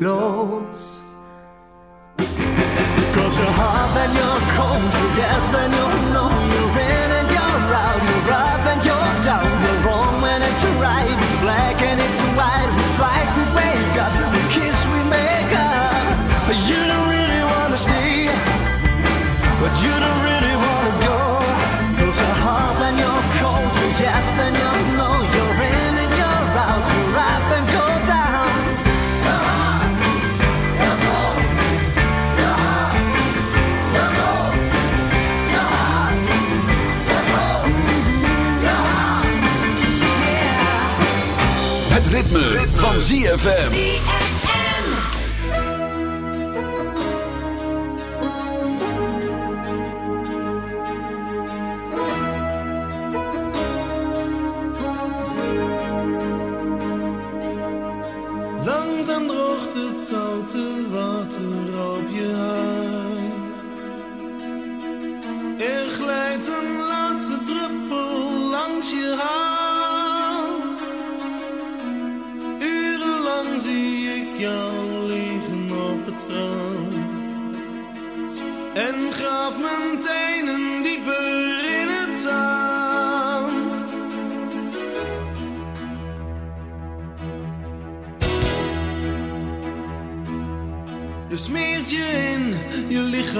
close. Cause you're hot, then you're cold, you're yes, then you're you're in and you're out, you're up and you're down, you're wrong when it's right, it's black and it's white. van ZFM.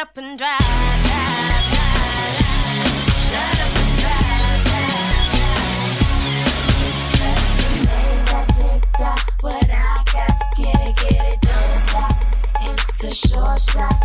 up and drive. drive, drive. Shut up and drive. drive, drive, I got, get it, get it, don't stop. It's a short shot.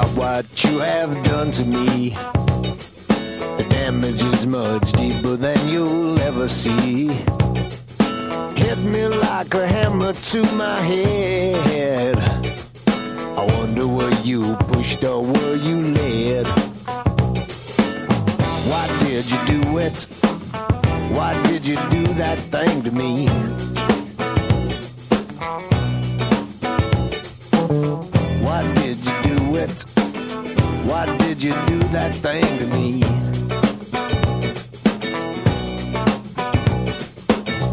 about what you have done to me. The damage is much deeper than you'll ever see. Hit me like a hammer to my head. I wonder were you pushed or were you led? Why did you do it? Why did you do that thing to me? Why did you do that thing to me?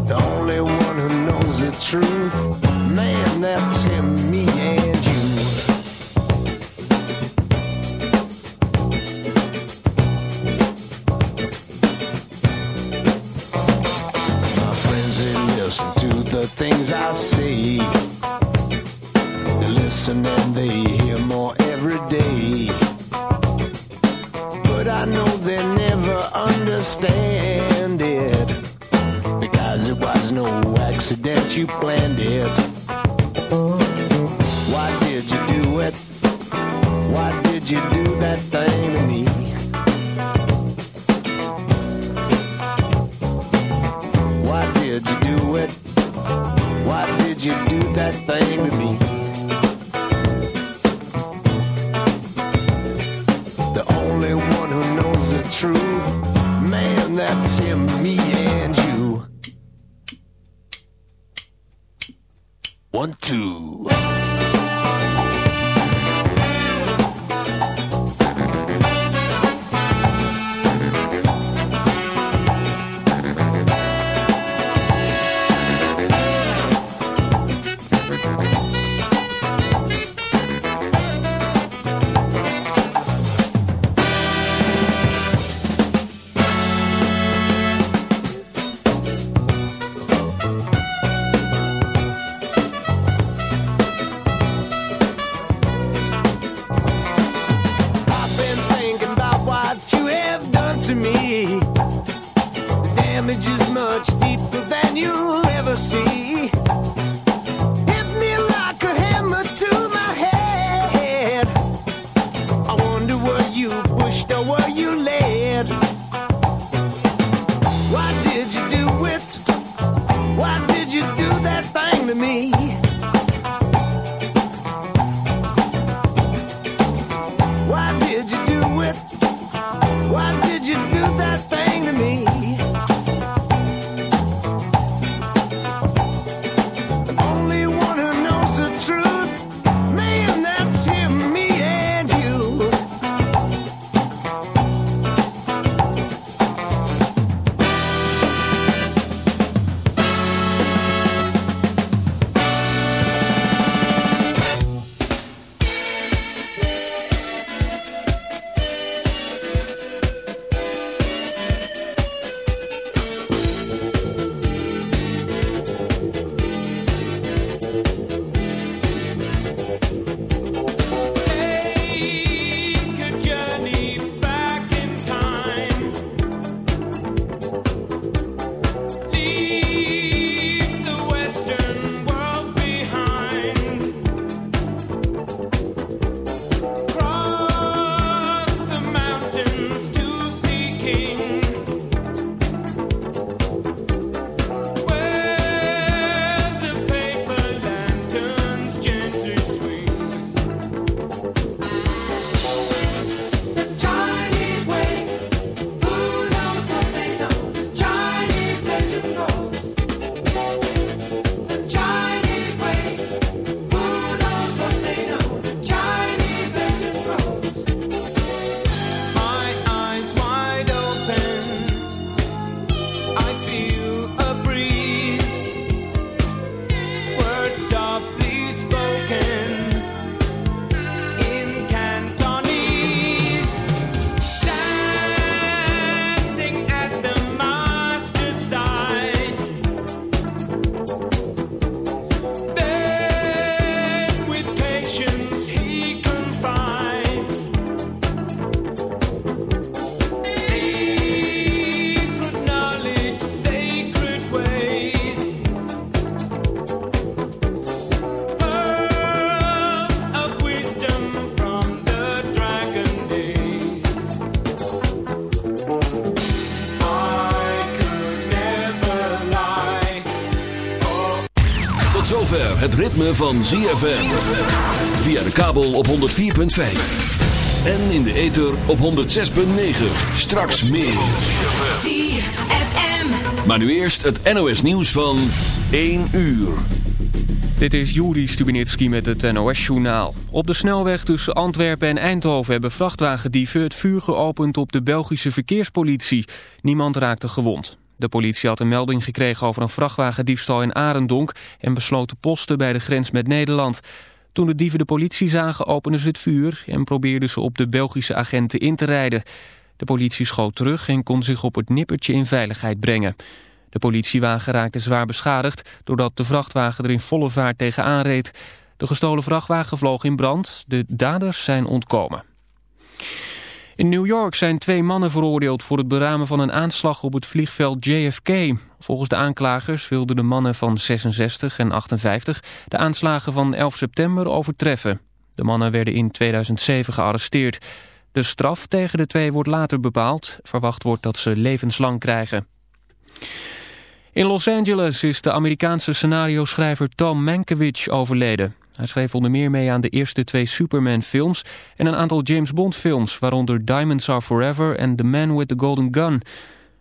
The only one who knows the truth ritme van ZFM. Via de kabel op 104.5. En in de ether op 106.9. Straks meer. ZFM. Maar nu eerst het NOS nieuws van 1 uur. Dit is Juri Stubinitski met het NOS-journaal. Op de snelweg tussen Antwerpen en Eindhoven hebben vrachtwagendieven het vuur geopend op de Belgische verkeerspolitie. Niemand raakte gewond. De politie had een melding gekregen over een vrachtwagendiefstal in Arendonk en besloot te posten bij de grens met Nederland. Toen de dieven de politie zagen openden ze het vuur en probeerden ze op de Belgische agenten in te rijden. De politie schoot terug en kon zich op het nippertje in veiligheid brengen. De politiewagen raakte zwaar beschadigd doordat de vrachtwagen er in volle vaart tegenaan reed. De gestolen vrachtwagen vloog in brand. De daders zijn ontkomen. In New York zijn twee mannen veroordeeld voor het beramen van een aanslag op het vliegveld JFK. Volgens de aanklagers wilden de mannen van 66 en 58 de aanslagen van 11 september overtreffen. De mannen werden in 2007 gearresteerd. De straf tegen de twee wordt later bepaald. Verwacht wordt dat ze levenslang krijgen. In Los Angeles is de Amerikaanse scenario-schrijver Tom Mankiewicz overleden. Hij schreef onder meer mee aan de eerste twee Superman-films en een aantal James Bond-films, waaronder Diamonds Are Forever en The Man with the Golden Gun.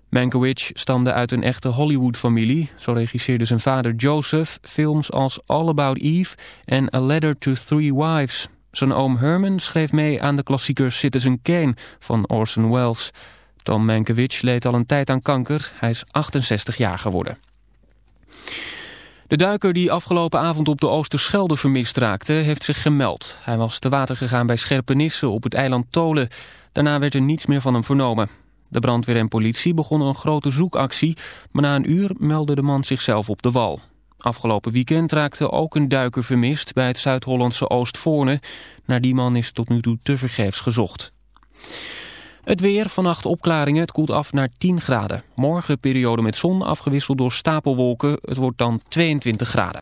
Mankiewicz stamde uit een echte Hollywood-familie. Zo regisseerde zijn vader Joseph films als All About Eve en A Letter to Three Wives. Zijn oom Herman schreef mee aan de klassieker Citizen Kane van Orson Welles. Tom Mankiewicz leed al een tijd aan kanker. Hij is 68 jaar geworden. De duiker die afgelopen avond op de Oosterschelde vermist raakte, heeft zich gemeld. Hij was te water gegaan bij Scherpenisse op het eiland Tolen. Daarna werd er niets meer van hem vernomen. De brandweer en politie begonnen een grote zoekactie, maar na een uur meldde de man zichzelf op de wal. Afgelopen weekend raakte ook een duiker vermist bij het Zuid-Hollandse Oostvoorne. Naar die man is tot nu toe tevergeefs gezocht. Het weer, vannacht opklaringen, het koelt af naar 10 graden. Morgen periode met zon, afgewisseld door stapelwolken, het wordt dan 22 graden.